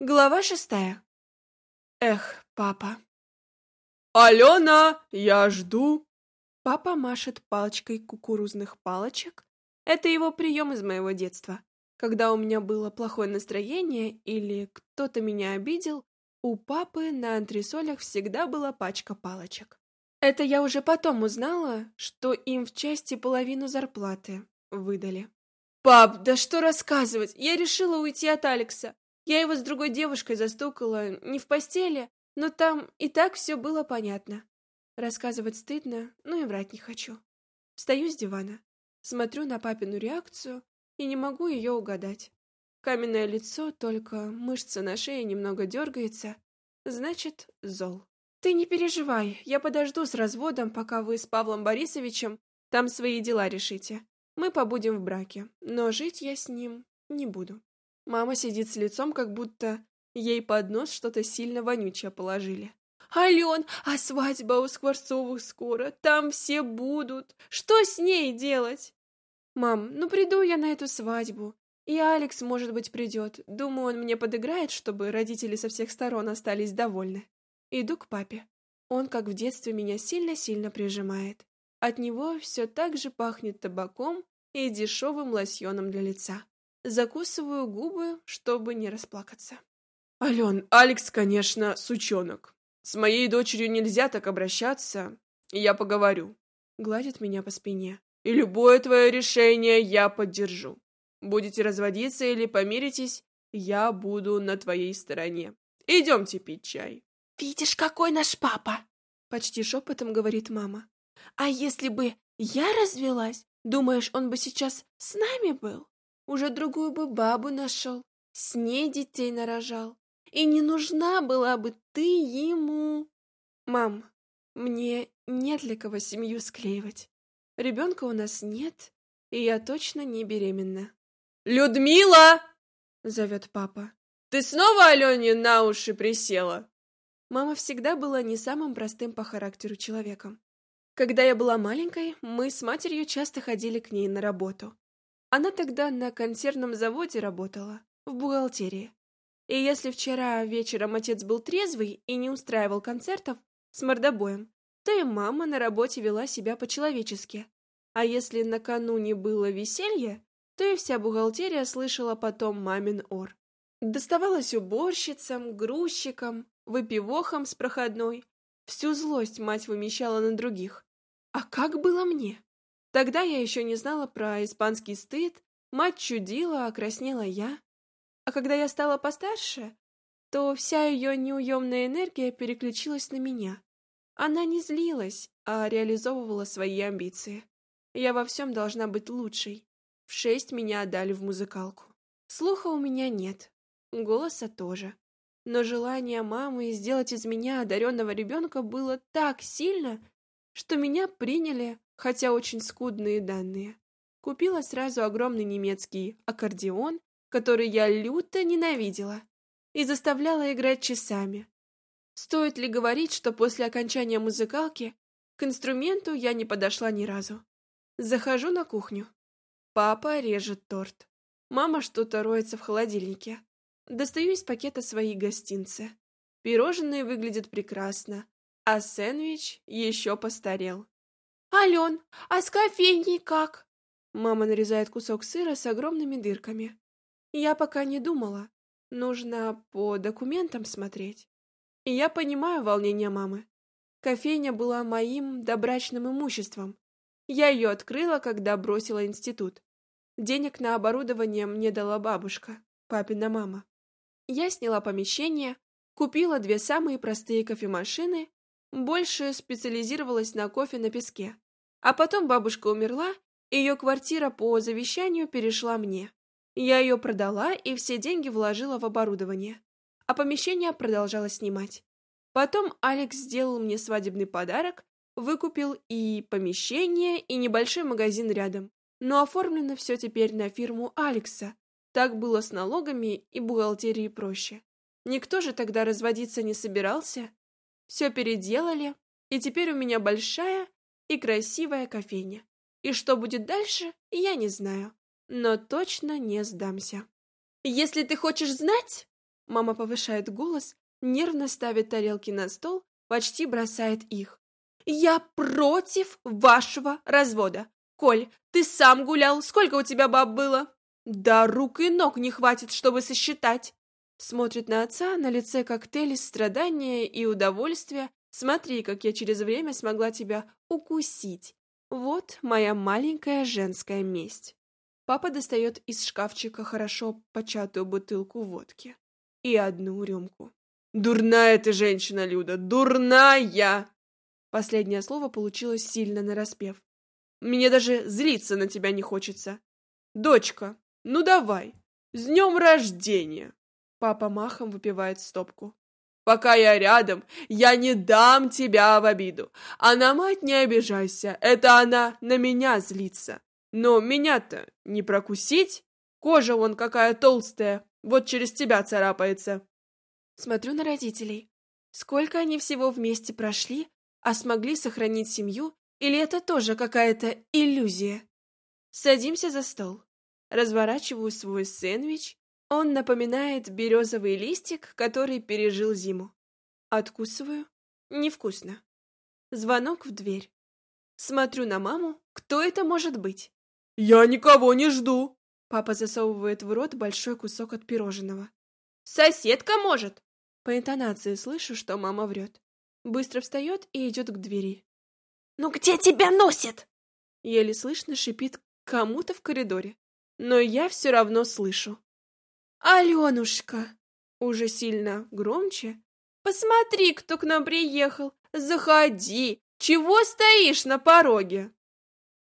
Глава шестая. Эх, папа. «Алена, я жду!» Папа машет палочкой кукурузных палочек. Это его прием из моего детства. Когда у меня было плохое настроение или кто-то меня обидел, у папы на антресолях всегда была пачка палочек. Это я уже потом узнала, что им в части половину зарплаты выдали. «Пап, да что рассказывать? Я решила уйти от Алекса. Я его с другой девушкой застукала, не в постели, но там и так все было понятно. Рассказывать стыдно, но и врать не хочу. Встаю с дивана, смотрю на папину реакцию и не могу ее угадать. Каменное лицо, только мышца на шее немного дергается, значит, зол. Ты не переживай, я подожду с разводом, пока вы с Павлом Борисовичем там свои дела решите. Мы побудем в браке, но жить я с ним не буду. Мама сидит с лицом, как будто ей под нос что-то сильно вонючее положили. «Ален, а свадьба у Скворцовых скоро, там все будут. Что с ней делать?» «Мам, ну приду я на эту свадьбу. И Алекс, может быть, придет. Думаю, он мне подыграет, чтобы родители со всех сторон остались довольны. Иду к папе. Он, как в детстве, меня сильно-сильно прижимает. От него все так же пахнет табаком и дешевым лосьоном для лица. Закусываю губы, чтобы не расплакаться. Ален, Алекс, конечно, сучонок. С моей дочерью нельзя так обращаться. Я поговорю. Гладит меня по спине. И любое твое решение я поддержу. Будете разводиться или помиритесь, я буду на твоей стороне. Идемте пить чай. Видишь, какой наш папа? Почти шепотом говорит мама. А если бы я развелась, думаешь, он бы сейчас с нами был? Уже другую бы бабу нашел, с ней детей нарожал. И не нужна была бы ты ему. Мам, мне нет для кого семью склеивать. Ребенка у нас нет, и я точно не беременна. «Людмила!» — зовет папа. «Ты снова Алене на уши присела?» Мама всегда была не самым простым по характеру человеком. Когда я была маленькой, мы с матерью часто ходили к ней на работу. Она тогда на консервном заводе работала, в бухгалтерии. И если вчера вечером отец был трезвый и не устраивал концертов с мордобоем, то и мама на работе вела себя по-человечески. А если накануне было веселье, то и вся бухгалтерия слышала потом мамин ор. Доставалось уборщицам, грузчикам, выпивохам с проходной. Всю злость мать вымещала на других. А как было мне? Тогда я еще не знала про испанский стыд, мать чудила, а краснела я. А когда я стала постарше, то вся ее неуемная энергия переключилась на меня. Она не злилась, а реализовывала свои амбиции. Я во всем должна быть лучшей. В шесть меня отдали в музыкалку. Слуха у меня нет, голоса тоже. Но желание мамы сделать из меня одаренного ребенка было так сильно, что меня приняли хотя очень скудные данные. Купила сразу огромный немецкий аккордеон, который я люто ненавидела, и заставляла играть часами. Стоит ли говорить, что после окончания музыкалки к инструменту я не подошла ни разу. Захожу на кухню. Папа режет торт. Мама что-то роется в холодильнике. Достаю из пакета свои гостинцы. Пирожные выглядят прекрасно, а сэндвич еще постарел. «Ален, а с кофейней как?» Мама нарезает кусок сыра с огромными дырками. Я пока не думала. Нужно по документам смотреть. И я понимаю волнение мамы. Кофейня была моим добрачным имуществом. Я ее открыла, когда бросила институт. Денег на оборудование мне дала бабушка, папина мама. Я сняла помещение, купила две самые простые кофемашины больше специализировалась на кофе на песке. А потом бабушка умерла, и ее квартира по завещанию перешла мне. Я ее продала и все деньги вложила в оборудование, а помещение продолжала снимать. Потом Алекс сделал мне свадебный подарок, выкупил и помещение, и небольшой магазин рядом. Но оформлено все теперь на фирму Алекса. Так было с налогами и бухгалтерией проще. Никто же тогда разводиться не собирался, все переделали, и теперь у меня большая и красивая кофейня. И что будет дальше, я не знаю, но точно не сдамся. Если ты хочешь знать, Мама повышает голос, нервно ставит тарелки на стол, почти бросает их. «Я против вашего развода! Коль, ты сам гулял, сколько у тебя баб было?» «Да рук и ног не хватит, чтобы сосчитать!» Смотрит на отца, на лице коктейль из страдания и удовольствия. «Смотри, как я через время смогла тебя укусить. Вот моя маленькая женская месть». Папа достает из шкафчика хорошо початую бутылку водки и одну рюмку. «Дурная ты женщина, Люда, дурная!» Последнее слово получилось сильно нараспев. «Мне даже злиться на тебя не хочется. Дочка, ну давай, с днем рождения!» Папа махом выпивает стопку. «Пока я рядом, я не дам тебя в обиду. А на мать не обижайся, это она на меня злится. Но меня-то не прокусить? Кожа вон какая толстая, вот через тебя царапается. Смотрю на родителей. Сколько они всего вместе прошли, а смогли сохранить семью, или это тоже какая-то иллюзия? Садимся за стол. Разворачиваю свой сэндвич. Он напоминает березовый листик, который пережил зиму. Откусываю. Невкусно. Звонок в дверь. Смотрю на маму. Кто это может быть? «Я никого не жду!» Папа засовывает в рот большой кусок от пирожного. «Соседка может!» По интонации слышу, что мама врет. Быстро встает и идет к двери. «Ну где тебя носит?» Еле слышно шипит кому-то в коридоре. Но я все равно слышу. «Аленушка!» Уже сильно громче. «Посмотри, кто к нам приехал! Заходи! Чего стоишь на пороге?»